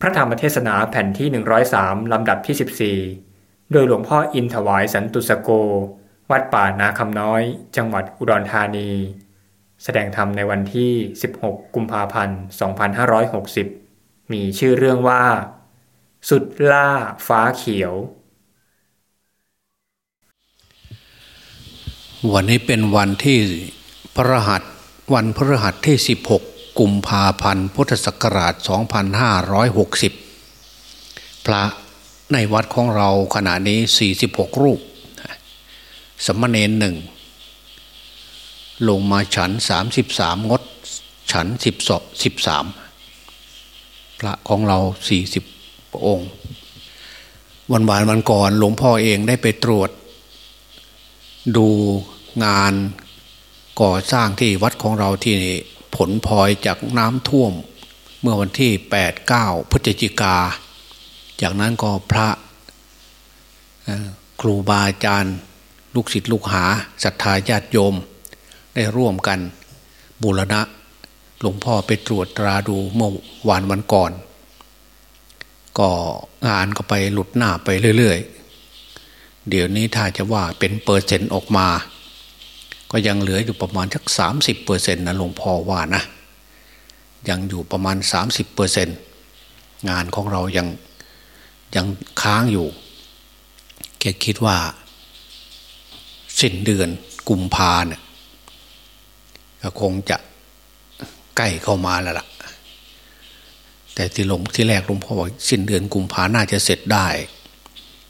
พระธรรมเทศนาแผ่นที่ 103 ลำดับที่ 14 โดยหลวงพ่ออินถวายสันตุสโก วัดป่านาคำน้อย จังหวัดอุดรธานี แสดงธรรมในวันที่ 16 กุมภาพันธ์ 2560 มีชื่อเรื่องว่า สุดล่าฟ้าเขียว วันนี้เป็นวันที่พระหัสวันพระหัสที่ 16 กุมภาพันธ์พุทธศักราช 2560 พระในวัดของเราขณะนี้ 46 รูป สมณเณรหนึ่ง ลงมาฉัน 33 งด ฉัน10 13 พระของเรา 40 องค์ วันวานวันก่อนหลวงพ่อเองได้ไปตรวจ ดูงานก่อสร้างที่วัดของเราที่ ผลพลอยจากน้ำท่วม เมื่อวันที่ 8 9 พฤศจิกา จากนั้นก็พระครูบาอาจารย์ ลูกศิษย์ลูกหาศรัทธาญาติโยม ได้ร่วมกันบูรณะหลวงพ่อไปตรวจตราดูเมื่อวานวันก่อน ก็งานก็ไปหลุดหน้าไปเรื่อย ๆ เดี๋ยวนี้ถ้าจะว่าเป็นเปอร์เซ็นต์ออกมา ก็ยังเหลืออยู่ประมาณสักสามสิบเปอร์เซ็นต์นะหลวงพ่อว่านะ ยังอยู่ประมาณสามสิบเปอร์เซ็นต์งานของเรายังยังค้างอยู่แกคิดว่า สิ้นเดือนกุมภาเนี่ยก็คงจะใกล้เข้ามาแล้วล่ะ แต่ที่หลวงที่แรกหลวงพ่อบอกสิ้นเดือนกุมภาน่าจะเสร็จได้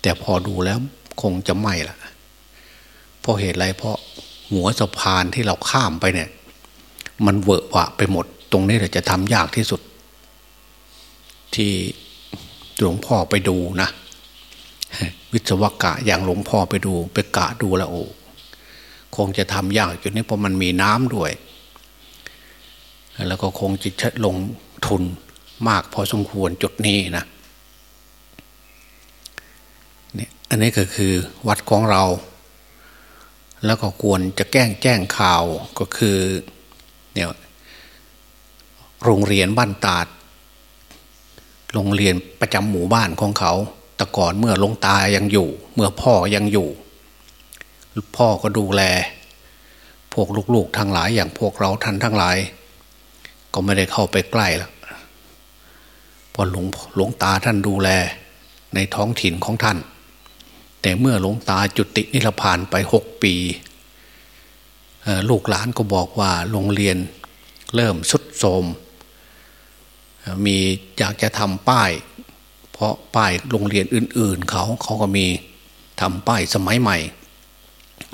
แต่พอดูแล้วคงจะไม่ละเพราะเหตุไรเพราะ หัวสะพานที่เราข้ามไปเนี่ย มันเวอะวะไปหมด ตรงนี้เราจะทำยากที่สุด ที่หลวงพ่อไปดูนะ วิศวกะอย่างหลวงพ่อไปดู ไปกะดูแล้วโอ้คงจะทำยากอยู่นี่เพราะมันมีน้ำด้วย แล้วก็คงจะลงทุนมากพอสมควรจุดนี้นะเนี่ยอันนี้ก็คือวัดของเรา แล้วก็ควรจะแก้งแจ้งข่าวก็คือเนี่ยโรงเรียนบ้านตาด โรงเรียนประจำหมู่บ้านของเขา แต่ก่อนเมื่อลงตายังอยู่ เมื่อพ่อยังอยู่ พ่อก็ดูแล พวกลูกๆทั้งหลายอย่างพวกเราท่านทั้งหลาย ก็ไม่ได้เข้าไปใกล้แล้วพอหลวงหลวงตาท่านดูแลในท้องถิ่นของท่าน แต่เมื่อหลวงตาจุตินิพพานไปหกปีลูกหลานก็บอกว่าโรงเรียนเริ่มสุดโทมมีอยากจะทำป้าย เพราะป้ายโรงเรียนอื่น ๆ เขาเขาก็มีทำป้ายสมัยใหม่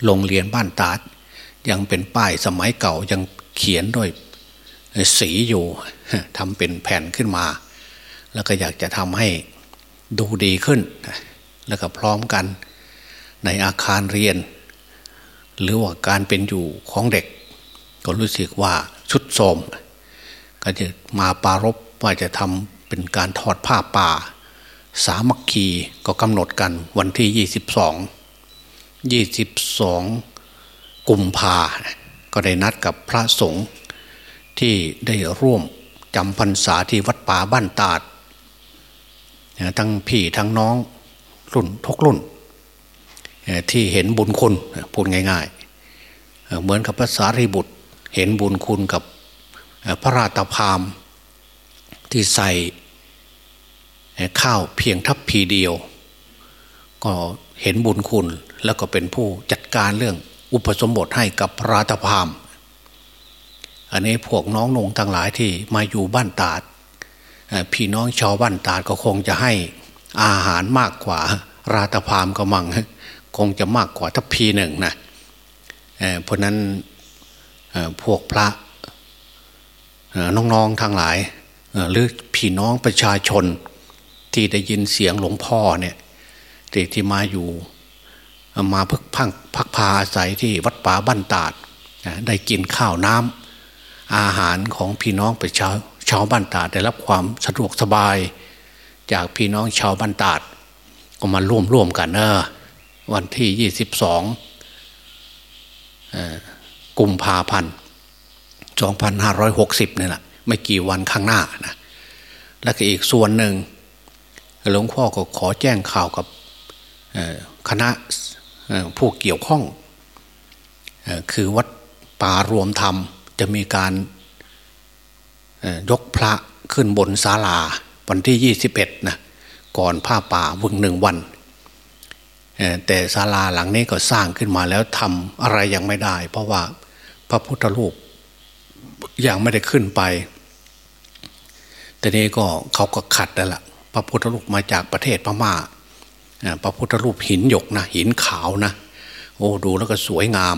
โรงเรียนบ้านตาดยังเป็นป้ายสมัยเก่ายังเขียนด้วยสีอยู่ทำเป็นแผ่นขึ้นมา แล้วก็อยากจะทำให้ดูดีขึ้น แล้วก็พร้อมกัน ในอาคารเรียน หรือว่าการเป็นอยู่ของเด็ก ก็รู้สึกว่าชุดโสมก็จะมาปารบว่าจะทำเป็นการทอดผ้าป่า สามัคคีก็กำหนดกันวันที่ยี่สิบสองยี่สิบสองกุมภาก็ได้นัดกับพระสงฆ์ที่ได้ร่วมจำพรรษาที่วัดป่าบ้านตาดทั้งพี่ทั้งน้อง รุ่นทุกรุ่นที่เห็นบุญคุณพูดง่าย ๆ เหมือนกับภาษารีบุตร เห็นบุญคุณกับพระราตพามที่ใส่ข้าวเพียงทัพพีเดียว ก็เห็นบุญคุณแล้วก็เป็นผู้จัดการเรื่องอุปสมบทให้กับพระราตพามอันนี้พวกน้องนงทั้งหลายที่มาอยู่บ้านตาดพี่น้องชาวบ้านตาดก็คงจะให้ อาหารมากกว่า ราตพามก็มังคงจะมากกว่าทัพพีหนึ่งนะเพราะนั้นพวกพระน้องๆทั้งหลายหรือพี่น้องประชาชนที่ได้ยินเสียงหลวงพ่อเนี่ยที่ที่มาอยู่มาพักพักพักพาอาศัยที่วัดป่าบ้านตาด ได้กินข้าวน้ำอาหารของพี่น้องประชาชาวบ้านตาดได้รับความสะดวกสบาย จากพี่น้องชาวบ้านตาด ก็มาร่วมร่วมกันเนออวันที่ยี่สิบสองกุมภาพันธ์สองพันห้าร้อยหกสิบนี่แหละไม่กี่วันข้างหน้านะแล้วก็อีกส่วนหนึ่งหลวงพ่อก็ขอแจ้งข่าวกับคณะผู้เกี่ยวข้อง คือวัดป่ารวมธรรม จะมีการยกพระขึ้นบนศาลา วันที่21นะก่อนผ้าป่าวึงหนึ่งวัน แต่ศาลาหลังนี้ก็สร้างขึ้นมาแล้วทำอะไรยังไม่ได้ เพราะว่าพระพุทธรูปยังไม่ได้ขึ้นไปแต่นี้ก็เขาก็ขัดแล้วล่ะพระพุทธรูปมาจากประเทศพม่าพระพุทธรูปหินหยกนะหินขาวนะโอ้ดูแล้วก็สวยงาม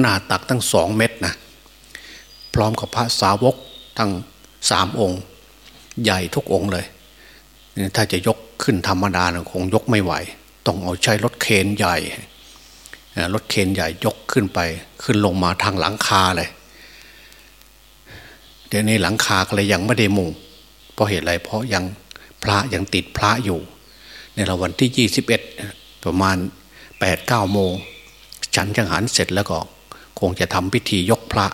หน้าตักตั้งสองเมตรนะพร้อมกับพระสาวกทั้งสามองค์ ใหญ่ทุกองค์เลย ถ้าจะยกขึ้นธรรมดาคงยกไม่ไหว ต้องเอาใช้รถเคนใหญ่รถเคนใหญ่ยกขึ้นไป ขึ้นลงมาทางหลังคาเลย เดี๋ยวนี้หลังคาก็เลยยังไม่ได้มุงเพราะเหตุอะไรเพราะยังพระยังติดพระอยู่ ในราวันที่ยี่สิบเอ็ดประมาณแปดเก้าโมงฉันจังหันเสร็จแล้วก็ คงจะทำพิธียกพระ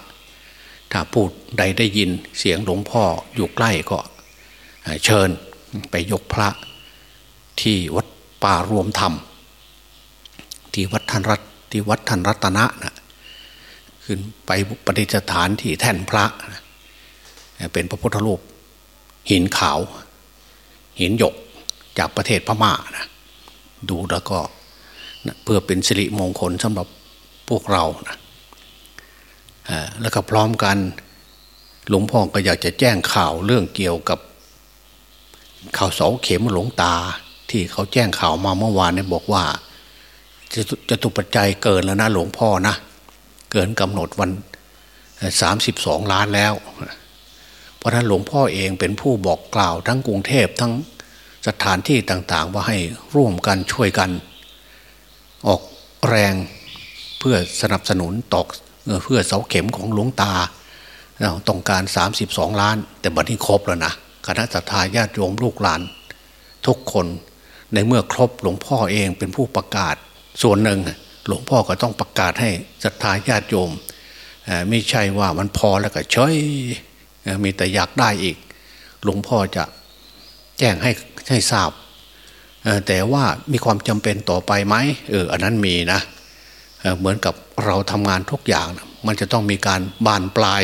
ถ้าพูดใดได้ยินเสียงหลวงพ่ออยู่ใกล้ก็ เชิญไปยกพระที่วัดป่ารวมธรรม ที่วัดทันรัตที่วัดทันรัตนะนะขึ้นไปปฏิสถานที่แท่นพระนะเป็นพระพุทธรูปหินขาว หินหยกจากประเทศพม่านะดูแล้วก็นะเพื่อเป็นสิริมงคลสำหรับพวกเรานะแล้วก็พร้อมกันหลวงพ่อก็อยากจะแจ้งข่าวเรื่องเกี่ยวกับ ข่าวเสาเข็มหลวงตา ที่เขาแจ้งข่าวมาเมื่อวานเนี่ยบอกว่าจะจะตุปัจจัยเกินแล้วนะหลวงพ่อนะ เกินกำหนดวันสามสิบสองล้านแล้ว เพราะนั้นหลวงพ่อเองเป็นผู้บอกกล่าวทั้งกรุงเทพทั้งสถานที่ต่างๆ ว่าให้ร่วมกันช่วยกัน ออกแรงเพื่อสนับสนุนตอกเพื่อเสาเข็มของหลวงตาเราต้องการ 32 ล้าน แต่บัดนี้ครบแล้วนะ คณะสัตยาญาติโยมลูกหลาน ทุกคนในเมื่อครบหลวงพ่อเองเป็นผู้ประกาศ ส่วนหนึ่งหลวงพ่อก็ต้องประกาศให้ศรัทธาญาติโยมไม่ใช่ว่ามันพอแล้วก็เฉยมีแต่อยากได้อีก หลวงพ่อจะแจ้งให้ให้ทราบแต่ว่ามีความจำเป็นต่อไปไหมเอออันนั้นมีนะเหมือนกับเราทำงานทุกอย่าง มันจะต้องมีการบานปลาย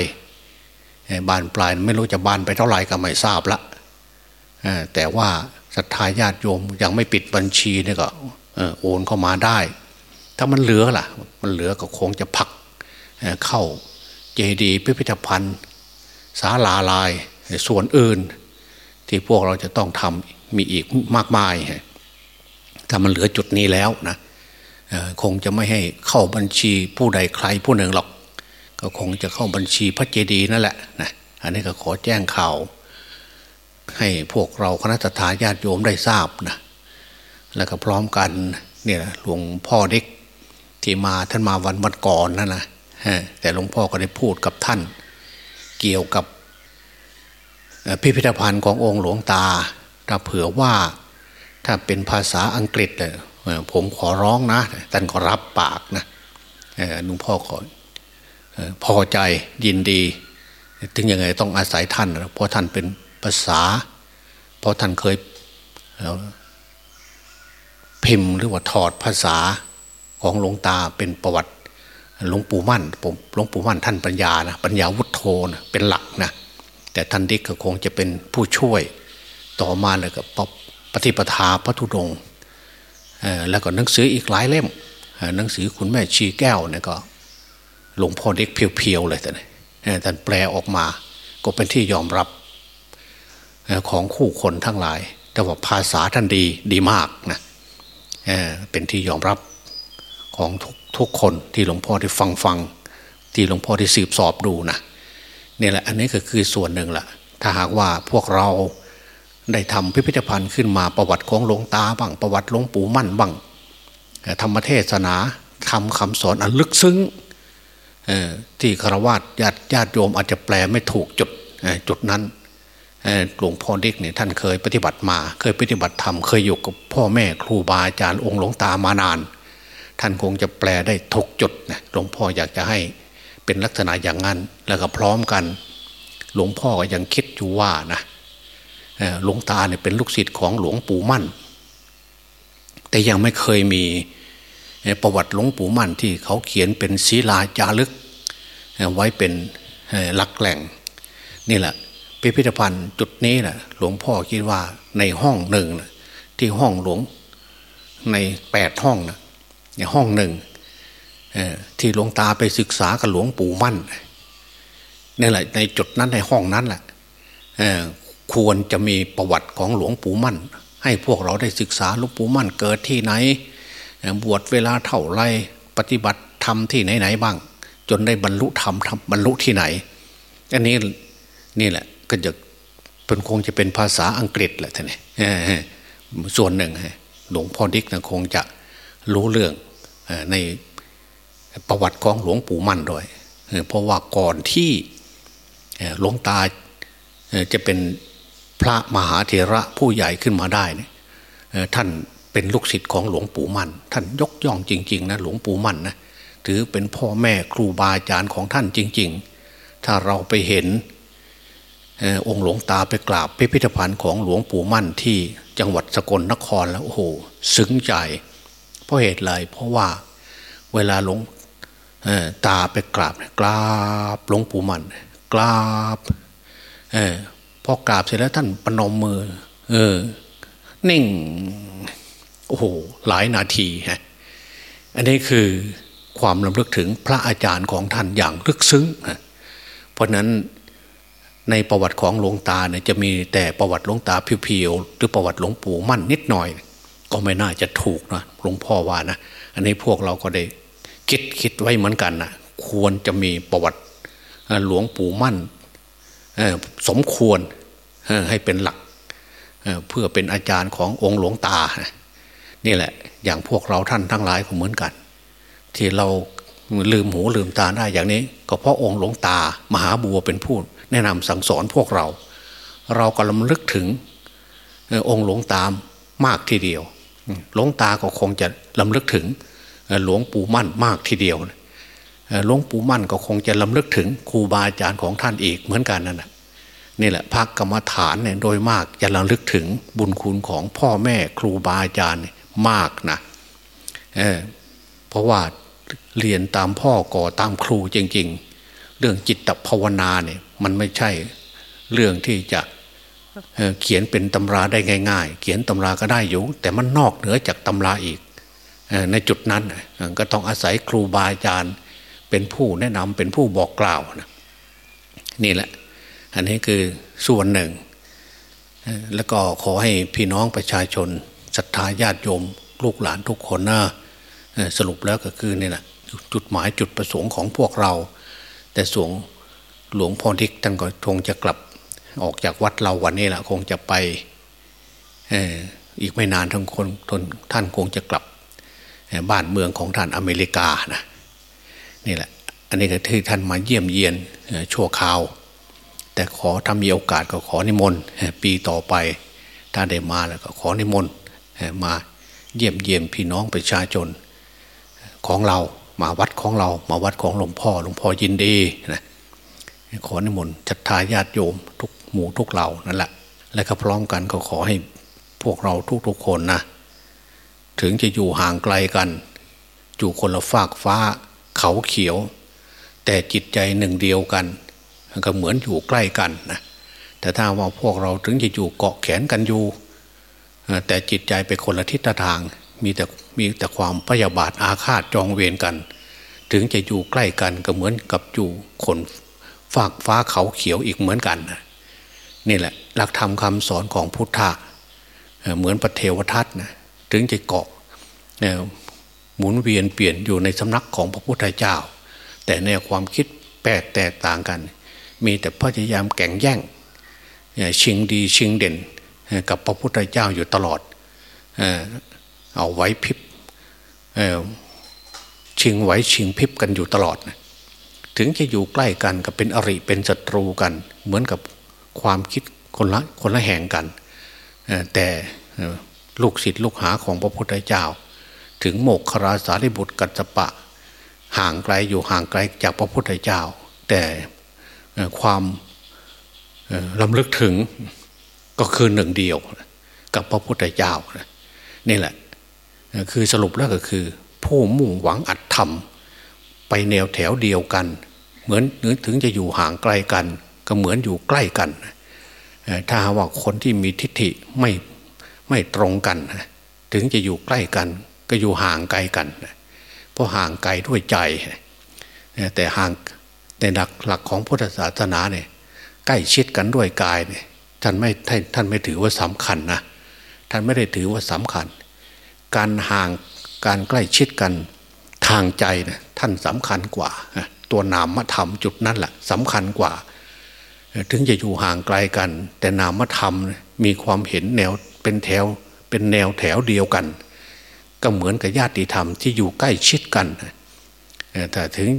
บานปลายไม่รู้จะบานไปเท่าไหร่ก็ไม่ทราบละแต่ว่าศรัทธาญาติโยมยังไม่ปิดบัญชีเนี่ยก็โอนเข้ามาได้ ถ้ามันเหลือล่ะ มันเหลือก็คงจะพักเข้าเจดีย์พิพิธภัณฑ์ศาลาลายส่วนอื่น ที่พวกเราจะต้องทำมีอีกมากมายถ้ามันเหลือจุดนี้แล้วนะคงจะไม่ให้เข้าบัญชีผู้ใดใครผู้หนึ่งหรอก ก็คงจะเข้าบัญชีพระเจดีย์นั่นแหละนะอันนี้ก็ขอแจ้งข่าว ให้พวกเราคณะทาญาติโยมได้ทราบนะแล้วก็พร้อมกันเนี่ยหลวงพ่อเด็กที่มาท่านมาวันวันก่อนนั่นนะแต่หลวงพ่อก็ได้พูดกับท่าน เกี่ยวกับพิพิธภัณฑ์ขององค์หลวงตาถ้าเผื่อว่าถ้าเป็นภาษาอังกฤษเลยผมขอร้องนะท่านก็รับปากนะหลวงพ่อขอ พอใจยินดี ถึงยังไงต้องอาศัยท่าน เพราะท่านเป็นภาษา เพราะท่านเคยพิมพ์หรือว่าถอดภาษาของหลวงตาเป็นประวัติหลวงปู่มั่นผมหลวงปู่มั่นท่านปัญญานะปัญญาวุฒโธนะเป็นหลักนะแต่ท่านดิกก็คงจะเป็นผู้ช่วยต่อมาเลยกับปฏิปทาพระธุดงค์แล้วก็หนังสืออีกหลายเล่มหนังสือคุณแม่ชีแก้วเนี่ยก็ หลวงพ่อเด็กเพียวๆเลยแต่ท่านแปลออกมา ก็เป็นที่ยอมรับของคู่คนทั้งหลาย แต่ว่าภาษาท่านดีดีมากนะเป็นที่ยอมรับของทุกทุกคนที่หลวงพ่อได้ฟังฟัง ที่หลวงพ่อได้สืบสอบดูนะนี่แหละอันนี้ก็คือส่วนหนึ่งแหละถ้าหากว่าพวกเราได้ทำพิพิธภัณฑ์ขึ้นมาประวัติของหลวงตาบ้างประวัติหลวงปู่มั่นบ้างธรรมเทศนาทำคำสอนอันลึกซึ้ง ที่คารวะญาติญาติโยมอาจจะแปลไม่ถูกจุดจุดนั้นหลวงพ่อเด็กเนี่ยท่านเคยปฏิบัติมา เคยปฏิบัติธรรมเคยอยู่กับพ่อแม่ครูบาอาจารย์องค์หลวงตามานาน ท่านคงจะแปลได้ถูกจุดนะหลวงพ่ออยากจะให้เป็นลักษณะอย่างนั้นแล้วก็พร้อมกัน หลวงพ่อก็ยังคิดอยู่ว่านะหลวงตาเนี่ยเป็นลูกศิษย์ของหลวงปู่มั่น แต่ยังไม่เคยมี ประวัติหลวงปู่มั่นที่เขาเขียนเป็นศีลาจารึก ไว้เป็นหลักแหล่ง นี่แหละ พิพิธภัณฑ์จุดนี้แหละหลวงพ่อคิดว่าในห้องหนึ่งนะที่ห้องหลวงในแปดห้องนะในห้องหนึ่งที่หลวงตาไปศึกษากับหลวงปู่มั่นนี่แหละในจุดนั้นในห้องนั้นแหละควรจะมีประวัติของหลวงปู่มั่น ให้พวกเราได้ศึกษาหลวงปู่มั่นเกิดที่ไหน บวชเวลาเท่าไรปฏิบัติธรรมที่ไหนๆบ้าง จนได้บรรลุธรรมบรรลุที่ไหน อันนี้นี่แหละก็จะเป็นคงจะเป็นภาษาอังกฤษแหละท่านนี่ส่วนหนึ่งหลวงพ่อดิกนะคงจะรู้เรื่องในประวัติของหลวงปู่มั่นด้วยเพราะว่าก่อนที่หลวงตาจะเป็นพระมหาเถระผู้ใหญ่ขึ้นมาได้ท่าน เป็นลูกศิษย์ของหลวงปู่มั่น ท่านยกย่องจริง ๆ นะหลวงปู่มั่นนะถือเป็นพ่อแม่ครูบาอาจารย์ของท่านจริง ๆ ถ้าเราไปเห็นองค์หลวงตาไปกราบพิพิธภัณฑ์ของหลวงปู่มั่นที่จังหวัดสกลนครแล้วโอ้โหซึ้งใจเพราะเหตุไรเพราะว่าเวลาหลวงตาไปกราบกราบหลวงปู่มั่นกราบอพอกราบเสร็จแล้วท่านปนมมือ เออนิ่ง โอ้โหหลายนาทีฮะอันนี้คือความลำลึกถึงพระอาจารย์ของท่านอย่างลึกซึ้ง เพราะนั้นในประวัติของหลวงตาเนี่ยจะมีแต่ประวัติหลวงตาเพียวๆหรือประวัติหลวงปู่มั่นนิดหน่อย ก็ไม่น่าจะถูกนะหลวงพ่อว่านะ อันนี้พวกเราก็ได้คิดคิดไว้เหมือนกันนะควรจะมีประวัติหลวงปู่มั่นสมควรให้เป็นหลักเพื่อเป็นอาจารย์ขององค์หลวงตานี่ นี่แหละ อย่างพวกเราท่านทั้งหลายก็เหมือนกัน ที่เราลืมหูลืมตาได้อย่างนี้ ก็เพราะองค์หลวงตามหาบัวเป็นผู้แนะนำสั่งสอนพวกเรา เราก็ลำลึกถึงองค์หลวงตามมากทีเดียวหลวงตาก็คงจะลำลึกถึงหลวงปู่มั่นมากทีเดียวหลวงปู่มั่นก็คงจะลำลึกถึงครูบาอาจารย์ของท่านอีกเหมือนกันนั่นแหะนี่แหละพักกรรมฐานเนี่ยโดยมากจะระลึกถึงบุญคุณของพ่อแม่ครูบาอาจารย์ มากนะเเพราะว่าเรียนตามพ่อก่อตามครูจริง ๆ เรื่องจิตภาวนาเนี่ยมันไม่ใช่เรื่องที่จะเขียนเป็นตำราได้ง่าย ๆ เขียนตำราก็ได้อยู่ แต่มันนอกเหนือจากตำราอีกในจุดนั้นก็ต้องอาศัยครูบาอาจารย์เป็นผู้แนะนำเป็นผู้บอกกล่าวนะนี่แหละ อันนี้คือส่วนหนึ่ง แล้วก็ขอให้พี่น้องประชาชน ศรัทธาญาติโยม ลูกหลานทุกคนนะสรุปแล้วก็คือเนี่แหละจุดหมายจุดประสงค์ของพวกเรา แต่สวงหลวงพ่อทิกท่านก็คงจะกลับออกจากวัดเราวันนี้แหละคงจะไปอีกไม่นานทั้งคนท่านคงจะกลับบ้านเมืองของท่านอเมริกานะนี่แหละ อันนี้ก็ที่ท่านมาเยี่ยมเยียนชั่วคราว แต่ขอถ้ามีโอกาสก็ขอนิมนต์ปีต่อไปถ้าได้มาแล้วก็ขอนิมนต์ มาเยี่ยมเยี่ยนพี่น้องประชาชนของเรามาวัดของเรา มาวัดของหลวงพ่อหลวงพ่อยินดีนะขอนิมนต์จัดทายาติโยม ทุกหมู่ทุกเหล่านั่นแหละและก็พร้อมกันก็ขอให้พวกเราทุกๆคนนะถึงจะอยู่ห่างไกลกัน อยู่คนละฝากฟ้าเขาเขียว แต่จิตใจหนึ่งเดียวกัน ก็เหมือนอยู่ใกล้กันนะแต่ถ้าว่าพวกเราถึงจะอยู่เกาะแขนกันอยู่ แต่จิตใจไปคนละทิศทาง มีแต่มีแต่ความพยาบาทอาฆาตจองเวรกัน ถึงจะอยู่ใกล้กันก็เหมือนกับอยู่คนฝากฟ้าเขาเขียวอีกเหมือนกันนี่แหละ หลักธรรมคาสอนของพุทธะเหมือนพระเทวทัตนะถึงจะเกาะหมุนเวียนเปลี่ยนอยู่ในสำนักของพระพุทธเจ้า แต่ในความคิดแปลกแตกต่างกัน มีแต่พยายามแข่งแย่งชิงดีชิงเด่น กับพระพุทธเจ้าอยู่ตลอด เอาไว้พิบชิงไว้ชิงพิบกันอยู่ตลอด ถึงจะอยู่ใกล้กันกับเป็นอริเป็นศัตรูกัน เหมือนกับความคิดคนละคนละแห่งกัน แต่ลูกศิษย์ลูกหาของพระพุทธเจ้า ถึงโมกคราสาริบุตรกัจปะ ห่างไกลอยู่ห่างไกลจากพระพุทธเจ้า แต่ความลำลึกถึง ก็คือหนึ่งเดียวกับพระพุทธเจ้านี่แหละ คือสรุปแล้วก็คือ ผู้มุ่งหวังอัดทำไปแนวแถวเดียวกัน เหมือนถึงจะอยู่ห่างไกลกัน ก็เหมือนอยู่ใกล้กัน ถ้าว่าคนที่มีทิฏฐิไม่ไม่ตรงกัน ถึงจะอยู่ใกล้กัน ก็อยู่ห่างไกลกัน เพราะห่างไกลด้วยใจ แต่ห่างในหลักหลักของพุทธศาสนาเนี่ยใกล้ชิดกันด้วยกายเนี่ย ท่านไม่ท่านไม่ถือว่าสำคัญนะท่านไม่ได้ถือว่าสำคัญ การห่างการใกล้ชิดกันทางใจนะท่านสำคัญกว่า ตัวนามธรรมจุดนั้นแหละสำคัญกว่า ถึงจะอยู่ห่างไกลกัน แต่นามธรรมมีความเห็นแนวเป็นแถวเป็นแนวแถวเดียวกัน ก็เหมือนกับญาติธรรมที่อยู่ใกล้ชิดกันแต่ถึง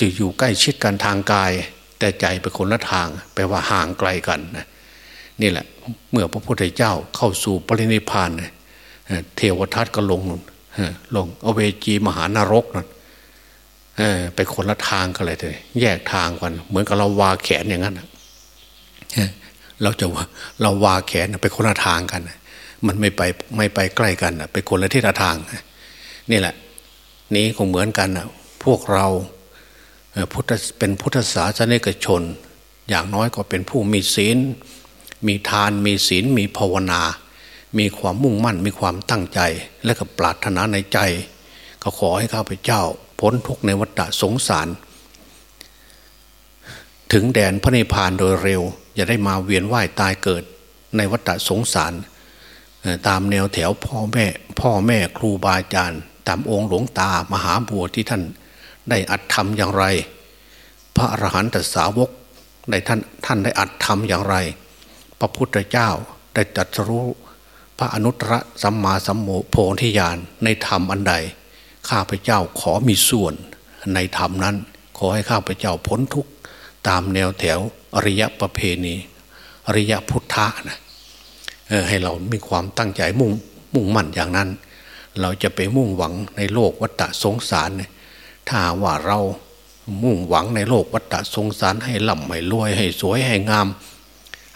จะอยู่ใกล้ชิดกันทางกาย แต่ใจเป็นคนละทางแปลว่าห่างไกลกันนี่แหละ เมื่อพระพุทธเจ้าเข้าสู่ปรินิพานเทวทัตก็ลงลงอเวจีมหานรกนั่นไปคนละทางกันเลยเลยแยกทางกัน เหมือนกับเราวาแขนอย่างนั้นเราจะว่าเราวาแขนไปคนละทางกัน มันไม่ไปไม่ไปใกล้กันไปคนละทิศทางนี่แหละ นี้คงเหมือนกันพวกเรา พุทธเป็นพุทธศาสนิกชน อย่างน้อยก็เป็นผู้มีศีล มีทานมีศีลมีภาวนา มีความมุ่งมั่นมีความตั้งใจ และก็ปรารถนาในใจ ก็ขอให้ข้าพเจ้า พ้นทุกในวัฏสงสาร ถึงแดนพระนิพพานโดยเร็ว อย่าได้มาเวียนว่ายตายเกิดในวัฏสงสาร ตามแนวแถวพ่อแม่ พ่อแม่ครูบาอาจารย์ ตามองค์หลวงตามหาบัวที่ท่าน ได้อัดทำอย่างไร พระอรหันตสาวกได้ท่านท่านได้อัดทำอย่างไร พระพุทธเจ้าได้จัดรู้พระอนุตตรสัมมาสัมโพธิญาณในธรรมอันใด ข้าพเจ้าขอมีส่วนในธรรมนั้น ขอให้ข้าพเจ้าพ้นทุกตามแนวแถวอริยประเพณีอริยพุทธะนะให้เรามีความตั้งใจมุ่งมุ่งมั่นอย่างนั้น เราจะไปมุ่งหวังในโลกวัฏสงสารเนี่ย ถ้าว่าเรามุ่งหวังในโลกวัฏสงสารให้ล่ำให้รวยให้สวยให้งาม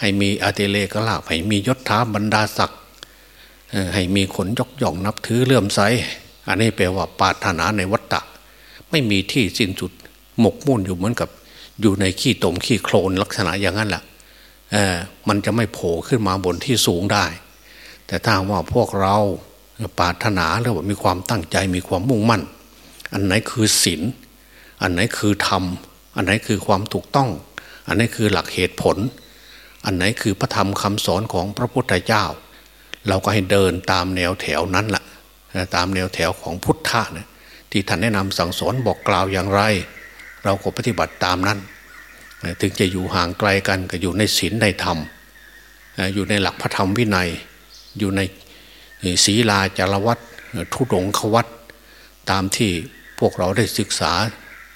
ให้มีอาเตเลกลาภให้มียศถาบรรดาศักดิ์ให้มีขนยกย่องนับถือเลื่อมใส อันนี้แปลว่าปาถนาในวัฏฏะไม่มีที่สิ้นสุดหมกมุ่นอยู่เหมือนกับอยู่ในขี้ตมขี้โคลนลักษณะอย่างนั้นแหละมันจะไม่โผล่ขึ้นมาบนที่สูงได้ แต่ถ้าว่าพวกเราปาถนาหรือว่ามีความตั้งใจมีความมุ่งมั่น อันไหนคือศีลอันไหนคือธรรม อันไหนคือความถูกต้อง อันไหนคือหลักเหตุผล อันไหนคือพระธรรมคำสอนของพระพุทธเจ้า เราก็ให้เดินตามแนวแถวนั้นแหละตามแนวแถวของพุทธะนะที่ท่านแนะนำสั่งสอนบอกกล่าวอย่างไร เราก็ปฏิบัติตามนั้น ถึงจะอยู่ห่างไกลกันก็อยู่ในศีลในธรรม อยู่ในหลักพระธรรมวินัย อยู่ในศีลาจารวัตทุดงควัตตามที่ พวกเราได้ศึกษา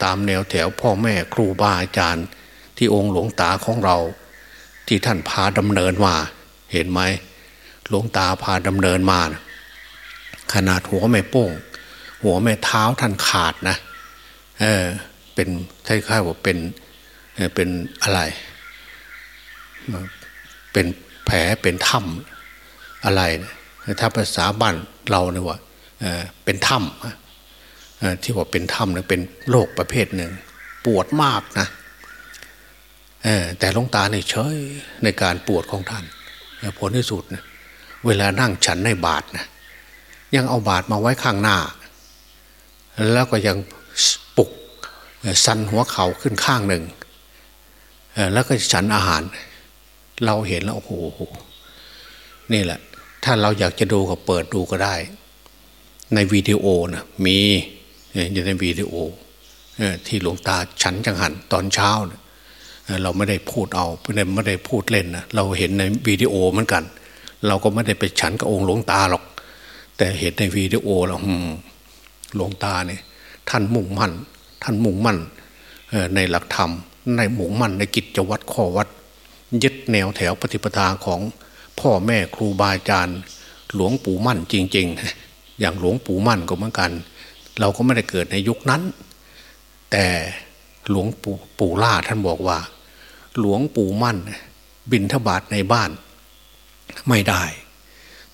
ตามแนวแถวพ่อแม่ครูบาอาจารย์ ที่องค์หลวงตาของเรา ที่ท่านพาดำเนินมา เห็นไหมหลวงตาพาดำเนินมานะขนาดหัวแม่โป้ง หัวแม่เท้าท่านขาดนะเออเป็นคล้ายๆว่าเป็นเป็นอะไร เป็นแผลเป็นถ้ำอะไรนะถ้าภาษาบ้านเราเนี่ยว่าเป็นถ้ำ ที่ว่าเป็นถ้ำเนี่ยเป็นโรคประเภทหนึ่ง ปวดมากนะแต่ลงตาในเฉยในการปวดของท่านผลที่สุดนะเวลานั่งฉันในบาทนะยังเอาบาทมาไว้ข้างหน้า แล้วก็ยังปลุกสันหัวเข่าขึ้นข้างหนึ่งแล้วก็ฉันอาหาร เราเห็นแล้วโอ้โหนี่แหละ ถ้าเราอยากจะดูก็เปิดดูก็ได้ ในวิดีโอนะมี อยู่ในวิดีโอที่หลวงตาฉันจังหันตอนเช้าเราไม่ได้พูดเอาไม่ได้พูดเล่นนะเราเห็นในวิดีโอเหมือนกัน เราก็ไม่ได้ไปฉันกับองค์หลวงตาหรอก แต่เห็นในวิดีโอแล้วหลวงตาเนี่ยท่านมุ่งมั่น ท่านมุ่งมั่นในหลักธรรม ในมุ่งมั่นในกิจวัตรข้อวัดยึดแนวแถวปฏิปทาของพ่อแม่ครูบาอาจารย์ หลวงปู่มั่นจริง ๆ อย่างหลวงปู่มั่นก็เหมือนกัน เราก็ไม่ได้เกิดในยุคนั้น แต่หลวงปู่ปู่ล่าท่านบอกว่า หลวงปู่มั่น บินทบาทในบ้าน ไม่ได้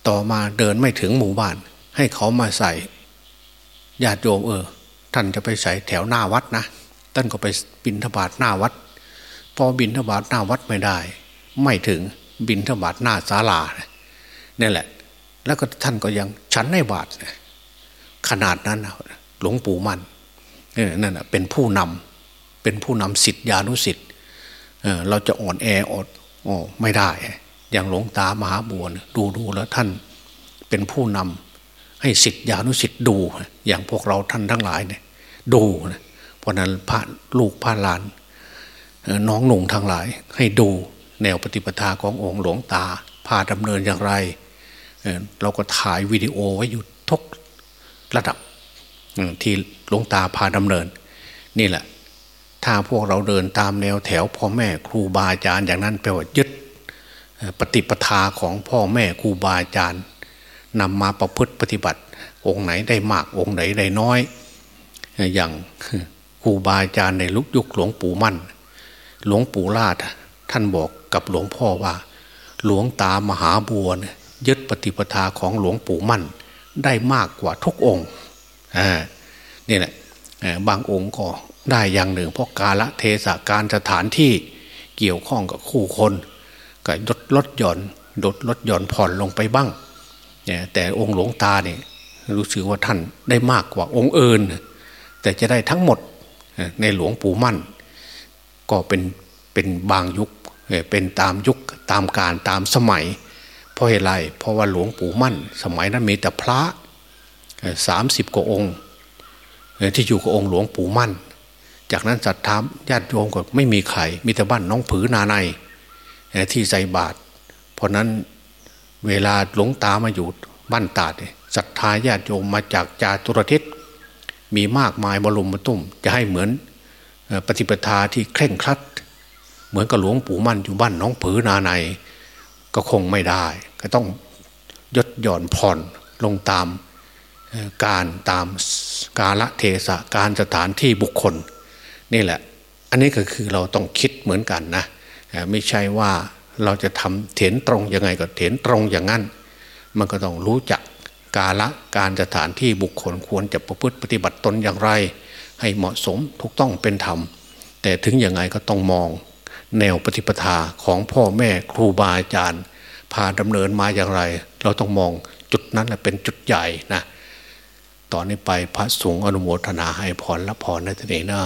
ต่อมาเดินไม่ถึงหมู่บ้าน ให้เขามาใส่ญาติโยมเออ ท่านจะไปใส่แถวหน้าวัดนะท่านก็ไปบินทบาทหน้าวัดพอบินทบาทหน้าวัดไม่ได้ ไม่ถึงบินทบาทหน้าศาลานี่แหละ แล้วก็ท่านก็ยังชั้นในบาท ขนาดนั้นหลวงปู่มันนั่นเป็นผู้นำเป็นผู้นำสิทธิานุสิทธิ์เราจะอ่อนแออดอไม่ได้ อย่างหลวงตามหาบัวดูดูแล้วท่านเป็นผู้นำให้สิทธิานุสิทธิ์ดู อย่างพวกเราท่านทั้งหลายเนี่ยดูนะเพราะนั้นพระลูกพระหลาน น้องหนุ่งทั้งหลาย ให้ดูแนวปฏิปทาขององค์หลวงตาพาดำเนินอย่างไร เราก็ถ่ายวิดีโอไว้อยู่ทุก ระดับที่หลวงตาพาดำเนิน นี่แหละ ถ้าพวกเราเดินตามแนวแถวพ่อแม่ครูบาอาจารย์อย่างนั้นแปลว่ายึดปฏิปทาของพ่อแม่ครูบาอาจารย์นำมาประพฤติปฏิบัติ องค์ไหนได้มากองค์ไหนได้น้อย อย่างครูบาอาจารย์ในลุกยุคหลวงปู่มั่น หลวงปู่ลาดท่านบอกกับหลวงพ่อว่า หลวงตามหาบัวยึดปฏิปทาของหลวงปู่มั่น ได้มากกว่าทุกองค์นี่แหละบางองค์ก็ได้อย่างหนึ่ง เพราะกาละเทศการสถานที่เกี่ยวข้องกับคู่คนก็ลดลดหย่อนลดลดหย่อนผ่อนลงไปบ้างแต่องค์หลวงตาเนี่ยรู้สึกว่าท่านได้มากกว่าองค์อื่นแต่จะได้ทั้งหมดในหลวงปู่มั่น ก็เป็นเป็นบางยุคเป็นตามยุคตามการตามสมัย ราะเหตุไรเพราะว่าหลวงปู่มั่น สมัยนั้นมีแต่พระสามสิบกว่าองค์ ที่อยู่กับองค์หลวงปู่มั่น จากนั้นจัดทามญาติโยมก็ไม่มีใครมีแต่บ้านน้องผือนาในที่ใส่บาตรเพราะนั้นเวลาหลวงตามาอยู่บ้านตาดศรัทธาญาติโยมมาจากจาตุรทิศมีมากมายบรมมาตุ้มจะให้เหมือนปฏิปทาที่เคร่งครัด เหมือนกับหลวงปู่มั่นอยู่บ้านน้องผือนาใน ก็คงไม่ได้ ก็ต้องยดหย่อนผ่อนลงตามการตามกาละเทศะการสถานที่บุคคล นี่แหละ อันนี้ก็คือเราต้องคิดเหมือนกันนะไม่ใช่ว่าเราจะทำเถียนตรงยังไงก็เถียนตรงอย่างนั้น มันก็ต้องรู้จักกาละการสถานที่บุคคลควรจะประพฤติปฏิบัติตนอย่างไร ให้เหมาะสมถูกต้องเป็นธรรม แต่ถึงยังไงก็ต้องมอง แนวปฏิปทาของพ่อแม่ครูบาอาจารย์ พาดำเนินมาอย่างไร เราต้องมองจุดนั้นแหละเป็นจุดใหญ่นะตอนนี้ไปพระสงฆ์อนุโมทนาให้พรและพรในทะเลนะ